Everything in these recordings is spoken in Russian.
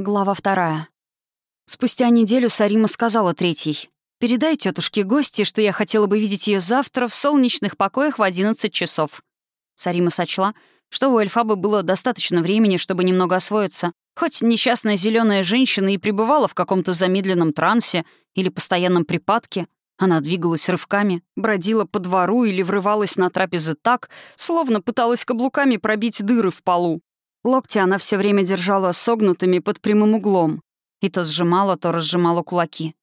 Глава вторая. Спустя неделю Сарима сказала третьей. «Передай тетушке гости, что я хотела бы видеть ее завтра в солнечных покоях в 11 часов». Сарима сочла, что у Эльфабы было достаточно времени, чтобы немного освоиться. Хоть несчастная зеленая женщина и пребывала в каком-то замедленном трансе или постоянном припадке, она двигалась рывками, бродила по двору или врывалась на трапезы так, словно пыталась каблуками пробить дыры в полу. Локти она все время держала согнутыми под прямым углом. И то сжимала, то разжимала кулаки.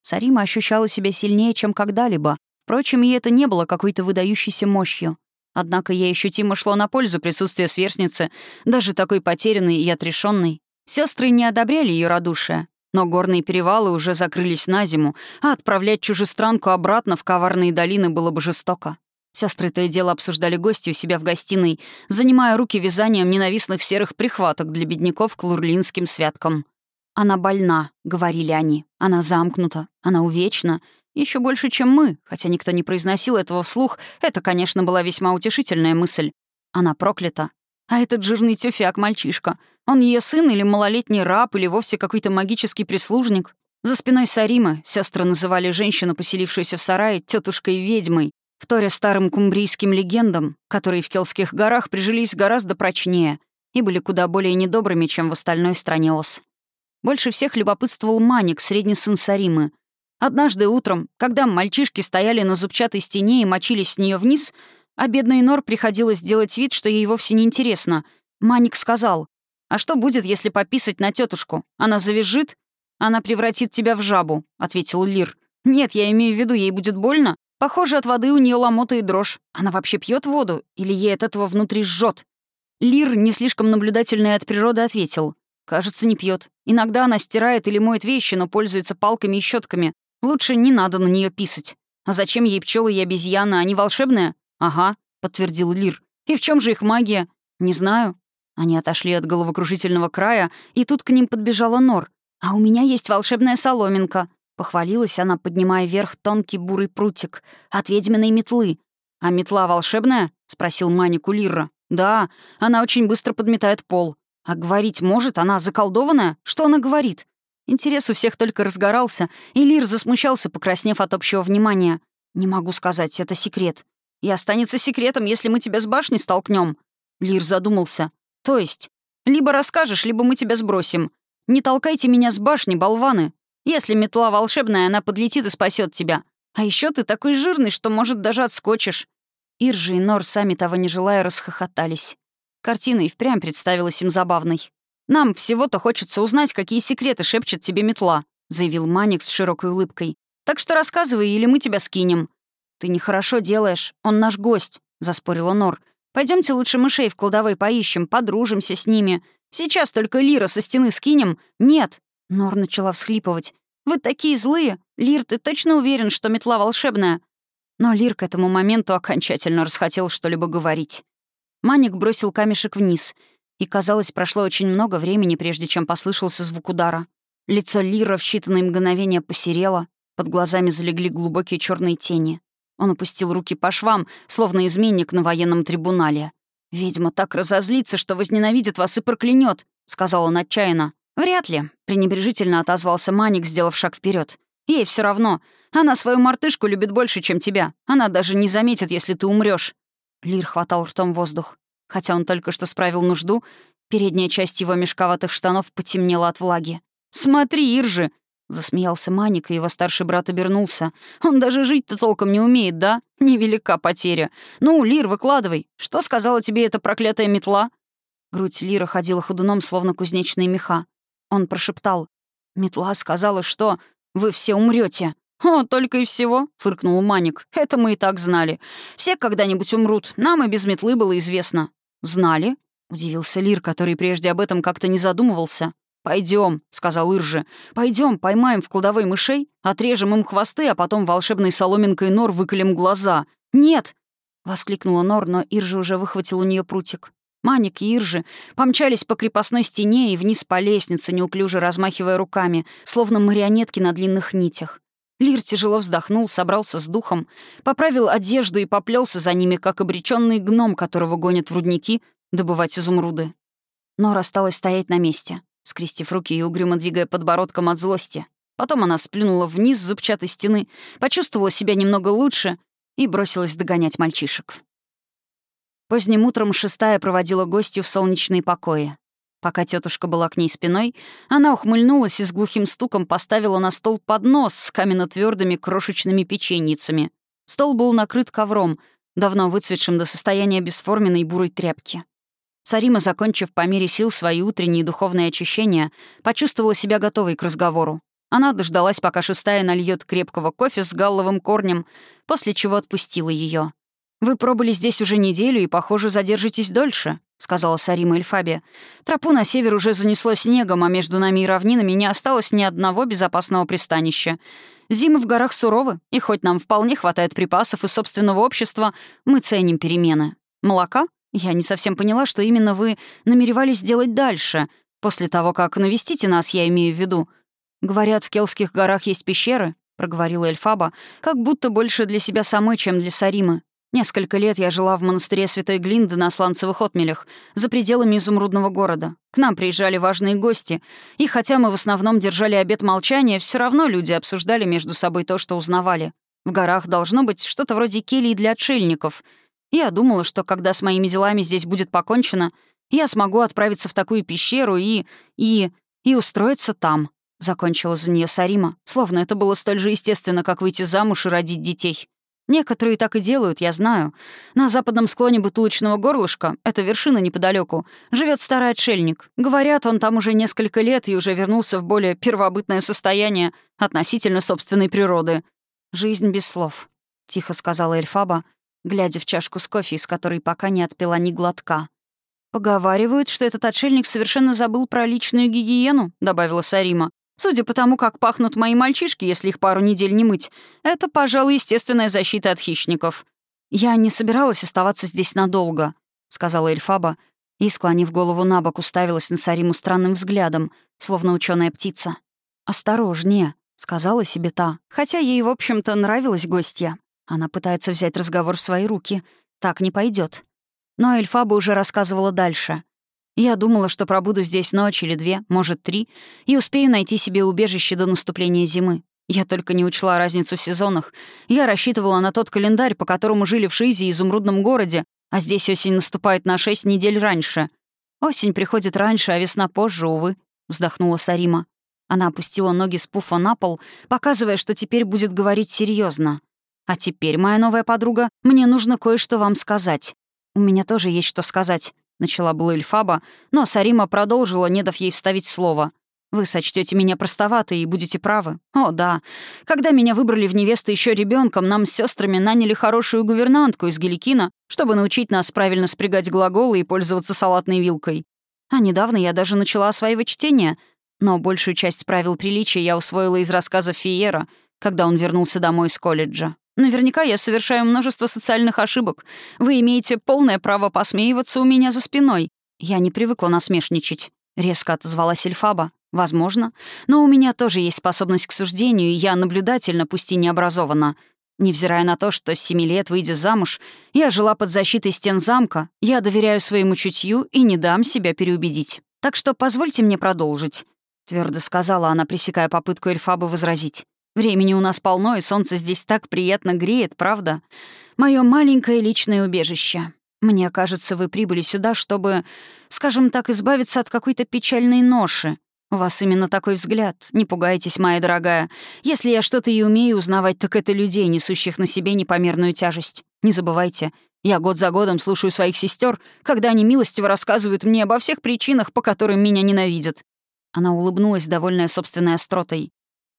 Сарима ощущала себя сильнее, чем когда-либо. Впрочем, ей это не было какой-то выдающейся мощью. Однако ей ощутимо шло на пользу присутствие сверстницы, даже такой потерянной и отрешенной. Сестры не одобряли ее радушие, но горные перевалы уже закрылись на зиму, а отправлять чужестранку обратно в коварные долины было бы жестоко. Сестры то и дело обсуждали гости у себя в гостиной, занимая руки вязанием ненавистных серых прихваток для бедняков к лурлинским святкам. «Она больна», — говорили они. «Она замкнута. Она увечна. Еще больше, чем мы, хотя никто не произносил этого вслух. Это, конечно, была весьма утешительная мысль. Она проклята. А этот жирный тюфяк-мальчишка. Он ее сын или малолетний раб, или вовсе какой-то магический прислужник. За спиной Саримы сестры называли женщину, поселившуюся в сарае, тетушкой-ведьмой, вторя старым кумбрийским легендам, которые в Келских горах прижились гораздо прочнее и были куда более недобрыми, чем в остальной стране Ос. Больше всех любопытствовал Маник, средний сын Саримы. Однажды утром, когда мальчишки стояли на зубчатой стене и мочились с нее вниз, а бедной Нор приходилось делать вид, что ей вовсе не интересно, Маник сказал, «А что будет, если пописать на тетушку? Она завяжет? Она превратит тебя в жабу», — ответил Лир. «Нет, я имею в виду, ей будет больно, Похоже, от воды у нее ломота и дрожь. Она вообще пьет воду? Или ей от этого внутри жжет? Лир, не слишком наблюдательный от природы, ответил. Кажется, не пьет. Иногда она стирает или моет вещи, но пользуется палками и щетками. Лучше не надо на нее писать. А зачем ей пчелы и обезьяна? Они волшебные? Ага, подтвердил Лир. И в чем же их магия? Не знаю. Они отошли от головокружительного края, и тут к ним подбежала Нор. «А у меня есть волшебная соломинка», Похвалилась она, поднимая вверх тонкий бурый прутик от ведьминой метлы. «А метла волшебная?» — спросил Маник у. «Да, она очень быстро подметает пол. А говорить может? Она заколдованная? Что она говорит?» Интерес у всех только разгорался, и Лир засмущался, покраснев от общего внимания. «Не могу сказать, это секрет. И останется секретом, если мы тебя с башни столкнем. Лир задумался. «То есть? Либо расскажешь, либо мы тебя сбросим. Не толкайте меня с башни, болваны. Если метла волшебная, она подлетит и спасет тебя. А еще ты такой жирный, что, может, даже отскочишь». Иржи и Нор, сами того не желая, расхохотались. Картина и впрямь представилась им забавной. «Нам всего-то хочется узнать, какие секреты шепчет тебе метла», — заявил Маник с широкой улыбкой. «Так что рассказывай, или мы тебя скинем». «Ты нехорошо делаешь, он наш гость», — заспорила Нор. Пойдемте лучше мышей в кладовой поищем, подружимся с ними. Сейчас только Лира со стены скинем. Нет, Нор начала всхлипывать. «Вы такие злые! Лир, ты точно уверен, что метла волшебная?» Но Лир к этому моменту окончательно расхотел что-либо говорить. Маник бросил камешек вниз, и, казалось, прошло очень много времени, прежде чем послышался звук удара. Лицо Лира в считанные мгновения посерело, под глазами залегли глубокие черные тени. Он опустил руки по швам, словно изменник на военном трибунале. «Ведьма так разозлится, что возненавидит вас и проклянет», — сказал он отчаянно. «Вряд ли», — пренебрежительно отозвался Маник, сделав шаг вперед. «Ей все равно. Она свою мартышку любит больше, чем тебя. Она даже не заметит, если ты умрешь. Лир хватал ртом воздух. Хотя он только что справил нужду, передняя часть его мешковатых штанов потемнела от влаги. «Смотри, Иржи!» — засмеялся Маник, и его старший брат обернулся. «Он даже жить-то толком не умеет, да? Невелика потеря. Ну, Лир, выкладывай. Что сказала тебе эта проклятая метла?» Грудь Лира ходила ходуном, словно кузнечные меха. Он прошептал. «Метла сказала, что вы все умрете. «О, только и всего», — фыркнул Маник. «Это мы и так знали. Все когда-нибудь умрут. Нам и без метлы было известно». «Знали?» — удивился Лир, который прежде об этом как-то не задумывался. Пойдем, сказал Иржи. Пойдем, поймаем в кладовой мышей, отрежем им хвосты, а потом волшебной соломинкой Нор выколем глаза». «Нет!» — воскликнула Нор, но Иржи уже выхватил у нее прутик. Маник и Иржи помчались по крепостной стене и вниз по лестнице, неуклюже размахивая руками, словно марионетки на длинных нитях. Лир тяжело вздохнул, собрался с духом, поправил одежду и поплелся за ними, как обреченный гном, которого гонят в рудники добывать изумруды. Нор осталась стоять на месте. скрестив руки и угрюмо двигая подбородком от злости. Потом она сплюнула вниз с зубчатой стены, почувствовала себя немного лучше и бросилась догонять мальчишек. Поздним утром шестая проводила гостью в солнечные покои. Пока тетушка была к ней спиной, она ухмыльнулась и с глухим стуком поставила на стол поднос с каменно-твердыми крошечными печеньицами. Стол был накрыт ковром, давно выцветшим до состояния бесформенной бурой тряпки. Сарима, закончив по мере сил свои утренние духовные очищения, почувствовала себя готовой к разговору. Она дождалась, пока шестая нальет крепкого кофе с галловым корнем, после чего отпустила ее. «Вы пробыли здесь уже неделю и, похоже, задержитесь дольше», — сказала Сарима Эльфабе. «Тропу на север уже занесло снегом, а между нами и равнинами не осталось ни одного безопасного пристанища. Зимы в горах суровы, и хоть нам вполне хватает припасов и собственного общества, мы ценим перемены. Молока? Я не совсем поняла, что именно вы намеревались делать дальше, после того, как навестите нас, я имею в виду. Говорят, в Келских горах есть пещеры, — проговорила Эльфаба, как будто больше для себя самой, чем для Саримы. Несколько лет я жила в монастыре Святой Глинды на Сланцевых отмелях, за пределами изумрудного города. К нам приезжали важные гости, и хотя мы в основном держали обет молчания, все равно люди обсуждали между собой то, что узнавали. В горах должно быть что-то вроде кельи для отшельников. Я думала, что когда с моими делами здесь будет покончено, я смогу отправиться в такую пещеру и... и... и устроиться там. Закончила за нее Сарима, словно это было столь же естественно, как выйти замуж и родить детей. Некоторые так и делают, я знаю. На западном склоне бутылочного горлышка, это вершина неподалеку, живет старый отшельник. Говорят, он там уже несколько лет и уже вернулся в более первобытное состояние относительно собственной природы. «Жизнь без слов», — тихо сказала Эльфаба, глядя в чашку с кофе, из которой пока не отпила ни глотка. «Поговаривают, что этот отшельник совершенно забыл про личную гигиену», — добавила Сарима. Судя по тому, как пахнут мои мальчишки, если их пару недель не мыть, это, пожалуй, естественная защита от хищников. «Я не собиралась оставаться здесь надолго», — сказала Эльфаба, и, склонив голову на бок, уставилась на Сариму странным взглядом, словно ученая птица. «Осторожнее», — сказала себе та, хотя ей, в общем-то, нравилась гостья. Она пытается взять разговор в свои руки. Так не пойдет. Но Эльфаба уже рассказывала дальше. Я думала, что пробуду здесь ночь или две, может, три, и успею найти себе убежище до наступления зимы. Я только не учла разницу в сезонах. Я рассчитывала на тот календарь, по которому жили в Шизе и изумрудном городе, а здесь осень наступает на шесть недель раньше. Осень приходит раньше, а весна позже, увы, вздохнула Сарима. Она опустила ноги с пуфа на пол, показывая, что теперь будет говорить серьезно. «А теперь, моя новая подруга, мне нужно кое-что вам сказать. У меня тоже есть что сказать начала была Эльфаба, но Сарима продолжила, не дав ей вставить слово. «Вы сочтете меня простоватой и будете правы. О, да. Когда меня выбрали в невесты еще ребенком, нам с сестрами наняли хорошую гувернантку из Геликина, чтобы научить нас правильно спрягать глаголы и пользоваться салатной вилкой. А недавно я даже начала осваивать чтение, но большую часть правил приличия я усвоила из рассказа Фиера, когда он вернулся домой из колледжа. Наверняка я совершаю множество социальных ошибок. Вы имеете полное право посмеиваться у меня за спиной. Я не привыкла насмешничать. Резко отозвалась Эльфаба. Возможно. Но у меня тоже есть способность к суждению, и я наблюдательна, пусть и необразованна. Невзирая на то, что с семи лет, выйдя замуж, я жила под защитой стен замка, я доверяю своему чутью и не дам себя переубедить. Так что позвольте мне продолжить», — твердо сказала она, пресекая попытку Эльфабы возразить. Времени у нас полно, и солнце здесь так приятно греет, правда? Мое маленькое личное убежище. Мне кажется, вы прибыли сюда, чтобы, скажем так, избавиться от какой-то печальной ноши. У вас именно такой взгляд. Не пугайтесь, моя дорогая. Если я что-то и умею узнавать, так это людей, несущих на себе непомерную тяжесть. Не забывайте, я год за годом слушаю своих сестер, когда они милостиво рассказывают мне обо всех причинах, по которым меня ненавидят. Она улыбнулась, довольная собственной остротой.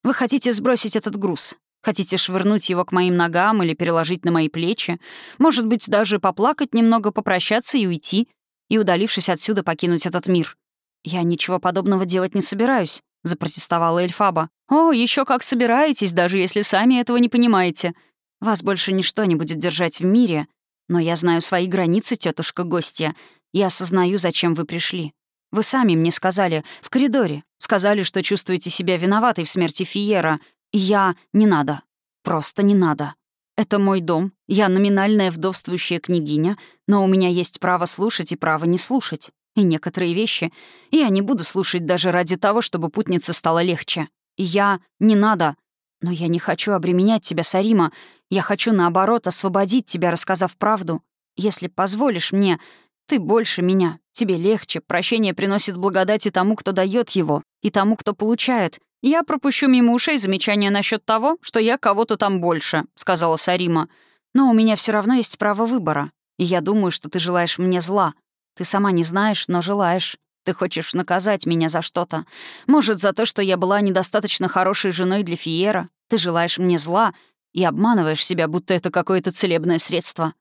Вы хотите сбросить этот груз? Хотите швырнуть его к моим ногам или переложить на мои плечи? Может быть, даже поплакать немного, попрощаться и уйти? И, удалившись отсюда, покинуть этот мир? Я ничего подобного делать не собираюсь, — запротестовала Эльфаба. «О, еще как собираетесь, даже если сами этого не понимаете. Вас больше ничто не будет держать в мире, но я знаю свои границы, тетушка гостья, и осознаю, зачем вы пришли. Вы сами мне сказали, в коридоре, сказали, что чувствуете себя виноватой в смерти Фиера. Я... Не надо. Просто не надо. Это мой дом, я номинальная вдовствующая княгиня, но у меня есть право слушать и право не слушать. И некоторые вещи я не буду слушать даже ради того, чтобы путнице стало легче. Я... Не надо. Но я не хочу обременять тебя, Сарима. Я хочу, наоборот, освободить тебя, рассказав правду. Если позволишь мне, ты больше меня. Тебе легче. Прощение приносит благодать и тому, кто дает его, и тому, кто получает. Я пропущу мимо ушей замечание насчет того, что я кого-то там больше», — сказала Сарима. «Но у меня все равно есть право выбора. И я думаю, что ты желаешь мне зла. Ты сама не знаешь, но желаешь. Ты хочешь наказать меня за что-то. Может, за то, что я была недостаточно хорошей женой для Фиера. Ты желаешь мне зла и обманываешь себя, будто это какое-то целебное средство.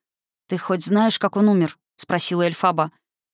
Ты хоть знаешь, как он умер?» — спросила Эльфаба.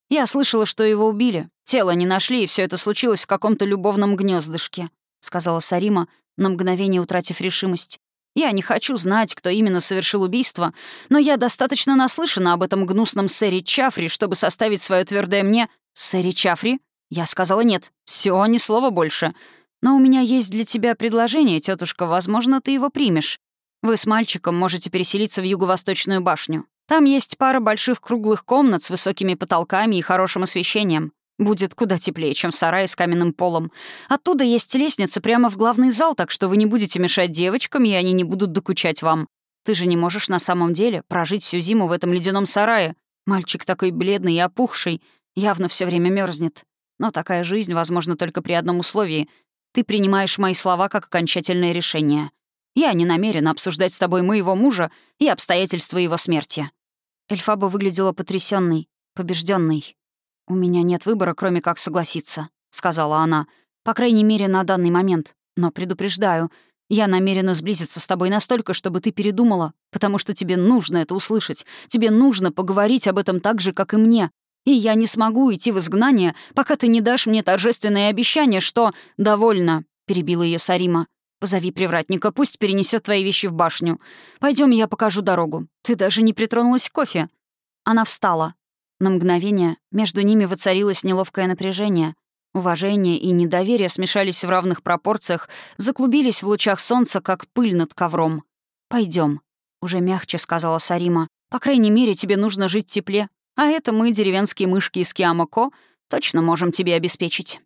«Я слышала, что его убили. Тело не нашли, и все это случилось в каком-то любовном гнездышке», — сказала Сарима, на мгновение утратив решимость. «Я не хочу знать, кто именно совершил убийство, но я достаточно наслышана об этом гнусном сэре Чафри, чтобы составить свое твердое мне «Сэри Чафри?» Я сказала «нет». Все, ни слова больше. Но у меня есть для тебя предложение, тетушка. Возможно, ты его примешь. Вы с мальчиком можете переселиться в Юго-Восточную башню. Там есть пара больших круглых комнат с высокими потолками и хорошим освещением. Будет куда теплее, чем в сарае с каменным полом. Оттуда есть лестница прямо в главный зал, так что вы не будете мешать девочкам, и они не будут докучать вам. Ты же не можешь на самом деле прожить всю зиму в этом ледяном сарае. Мальчик такой бледный и опухший, явно все время мерзнет. Но такая жизнь возможна только при одном условии. Ты принимаешь мои слова как окончательное решение. Я не намерена обсуждать с тобой моего мужа и обстоятельства его смерти. Эльфаба выглядела потрясенной, побежденной. «У меня нет выбора, кроме как согласиться», — сказала она. «По крайней мере, на данный момент. Но предупреждаю, я намерена сблизиться с тобой настолько, чтобы ты передумала, потому что тебе нужно это услышать. Тебе нужно поговорить об этом так же, как и мне. И я не смогу идти в изгнание, пока ты не дашь мне торжественное обещание, что... «Довольно», — перебила ее Сарима. Позови привратника, пусть перенесет твои вещи в башню. Пойдем, я покажу дорогу. Ты даже не притронулась к кофе». Она встала. На мгновение между ними воцарилось неловкое напряжение. Уважение и недоверие смешались в равных пропорциях, заклубились в лучах солнца, как пыль над ковром. Пойдем, уже мягче сказала Сарима. «По крайней мере, тебе нужно жить в тепле. А это мы, деревенские мышки из Киамако, точно можем тебе обеспечить».